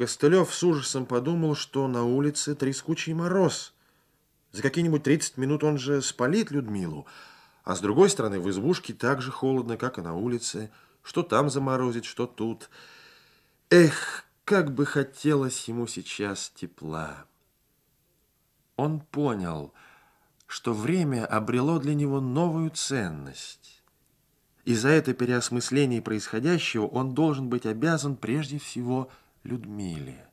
Костылев с ужасом подумал, что на улице трескучий мороз. За какие-нибудь 30 минут он же спалит Людмилу. А с другой стороны, в избушке так же холодно, как и на улице. Что там заморозит, что тут. Эх, как бы хотелось ему сейчас тепла. Он понял, что время обрело для него новую ценность. И за это переосмысление происходящего он должен быть обязан прежде всего Людмиле.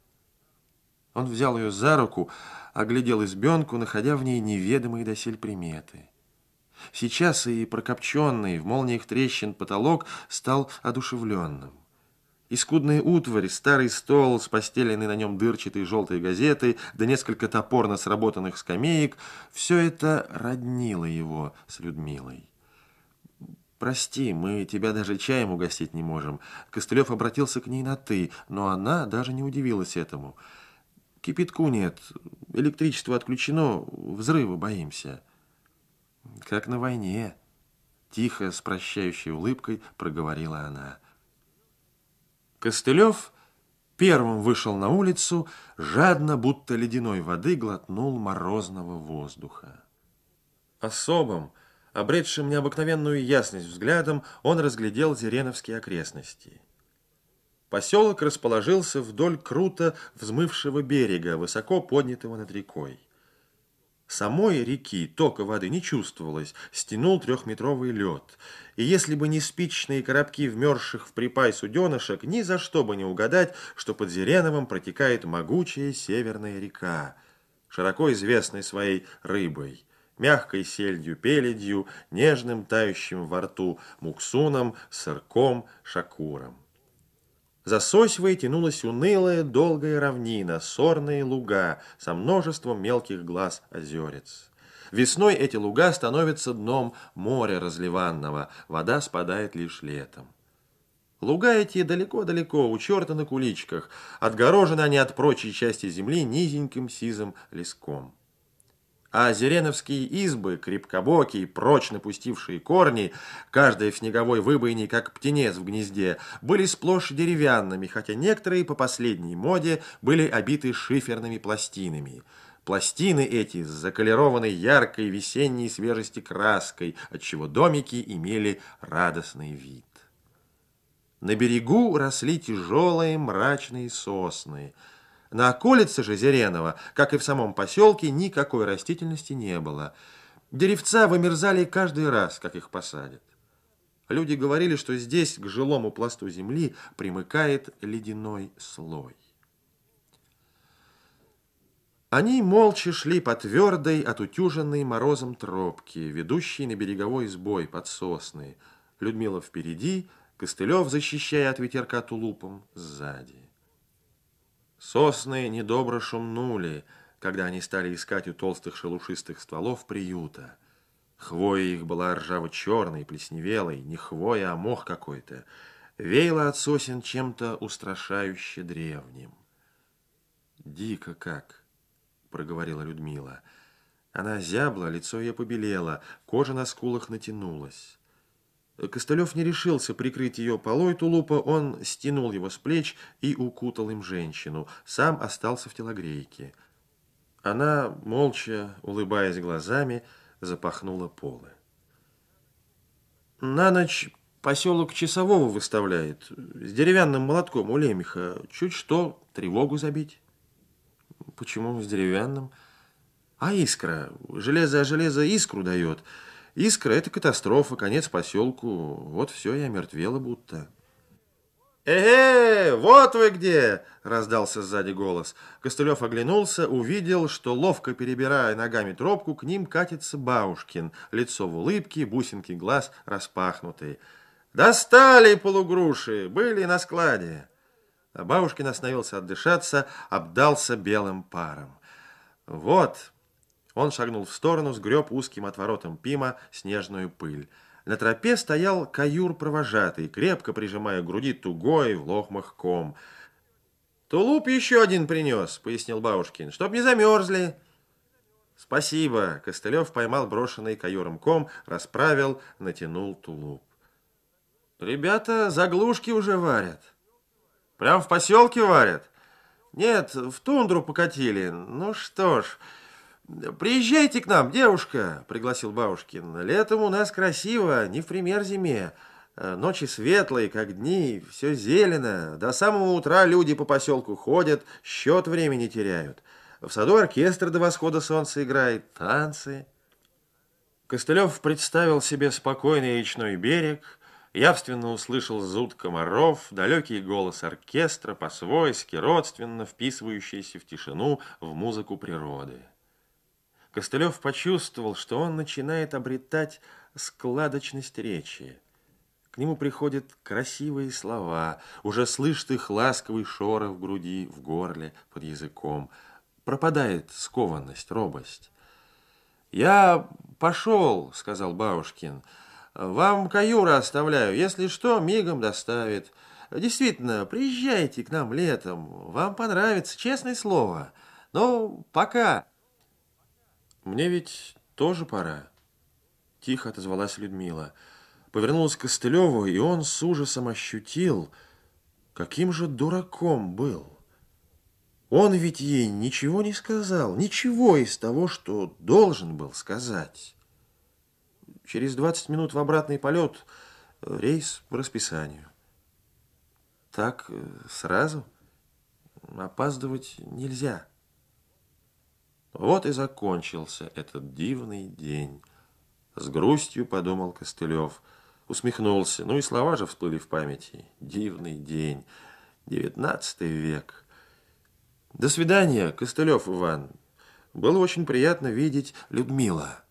Он взял ее за руку, оглядел избенку, находя в ней неведомые досель приметы. Сейчас и прокопченный в молниях трещин потолок стал одушевленным. И скудная утварь, старый стол с постеленной на нем дырчатой желтой газетой, да несколько топорно сработанных скамеек, все это роднило его с Людмилой. «Прости, мы тебя даже чаем угостить не можем». Костылев обратился к ней на «ты», но она даже не удивилась этому. «Кипятку нет, электричество отключено, взрывы боимся». «Как на войне», – тихо, с прощающей улыбкой проговорила она. Костылев первым вышел на улицу, жадно, будто ледяной воды, глотнул морозного воздуха. Особым, Обретшим необыкновенную ясность взглядом, он разглядел Зереновские окрестности. Поселок расположился вдоль круто взмывшего берега, высоко поднятого над рекой. Самой реки тока воды не чувствовалось, стянул трехметровый лед. И если бы не спичечные коробки вмерзших в припай суденышек, ни за что бы не угадать, что под Зереновым протекает могучая северная река, широко известная своей рыбой мягкой сельдью, пеледью, нежным тающим во рту муксуном, сырком, шакуром. За Сосьвой тянулась унылая, долгая равнина, сорные луга со множеством мелких глаз озерец. Весной эти луга становятся дном моря разливанного, вода спадает лишь летом. Луга эти далеко-далеко, у черта на куличках, отгорожены они от прочей части земли низеньким сизым леском а зереновские избы, крепкобокие, прочно пустившие корни, каждая в снеговой выбоине, как птенец в гнезде, были сплошь деревянными, хотя некоторые по последней моде были обиты шиферными пластинами. Пластины эти с заколерованной яркой весенней свежести краской, отчего домики имели радостный вид. На берегу росли тяжелые мрачные сосны – на околице же Зеренова, как и в самом поселке, никакой растительности не было. Деревца вымерзали каждый раз, как их посадят. Люди говорили, что здесь к жилому пласту земли примыкает ледяной слой. Они молча шли по твердой, отутюженной морозом тропке, ведущей на береговой сбой под сосны. Людмила впереди, Костылев, защищая от ветерка тулупом, сзади. Сосны недобро шумнули, когда они стали искать у толстых шелушистых стволов приюта. Хвоя их была ржаво-черной, плесневелой, не хвоя, а мох какой-то. Веяло от сосен чем-то устрашающе древним. «Дико как!» — проговорила Людмила. Она зябла, лицо ее побелело, кожа на скулах натянулась. Костылев не решился прикрыть ее полой тулупа, он стянул его с плеч и укутал им женщину, сам остался в телогрейке. Она, молча, улыбаясь глазами, запахнула полы. На ночь поселок часового выставляет, с деревянным молотком у лемеха, чуть что, тревогу забить. Почему с деревянным? А искра, железо о железо искру дает – Искра – это катастрофа, конец поселку. Вот все, я мертвела будто. «Э-э, вот вы где!» – раздался сзади голос. Костылев оглянулся, увидел, что, ловко перебирая ногами тропку, к ним катится Баушкин. Лицо в улыбке, бусинки глаз распахнутые. «Достали полугруши! Были на складе!» А Бабушкин остановился отдышаться, обдался белым паром. «Вот!» Он шагнул в сторону, сгреб узким отворотом Пима снежную пыль. На тропе стоял каюр-провожатый, крепко прижимая к груди тугой в лохмах ком. «Тулуп еще один принес», — пояснил Бабушкин, — «чтоб не замерзли». «Спасибо», — Костылев поймал брошенный каюром ком, расправил, натянул тулуп. «Ребята заглушки уже варят». «Прям в поселке варят?» Нет, в тундру покатили. Ну что ж, приезжайте к нам, девушка, пригласил Бабушкин. Летом у нас красиво, не в пример зиме. Ночи светлые, как дни, все зелено. До самого утра люди по поселку ходят, счет времени теряют. В саду оркестр до восхода солнца играет, танцы. Костылев представил себе спокойный речной берег, явственно услышал зуд комаров, далекий голос оркестра, по-свойски, родственно вписывающийся в тишину, в музыку природы. Костылев почувствовал, что он начинает обретать складочность речи. К нему приходят красивые слова, уже слышит их ласковый шорох в груди, в горле, под языком. Пропадает скованность, робость. «Я пошел», — сказал Бабушкин. «Вам каюра оставляю. Если что, мигом доставит. Действительно, приезжайте к нам летом. Вам понравится, честное слово. Ну, пока». «Мне ведь тоже пора», — тихо отозвалась Людмила. Повернулась к Костылеву, и он с ужасом ощутил, каким же дураком был. Он ведь ей ничего не сказал, ничего из того, что должен был сказать. Через 20 минут в обратный полет рейс по расписанию. Так э, сразу опаздывать нельзя. Вот и закончился этот дивный день. С грустью подумал Костылев. Усмехнулся. Ну и слова же всплыли в памяти. Дивный день. Девятнадцатый век. До свидания, Костылев Иван. Было очень приятно видеть Людмила.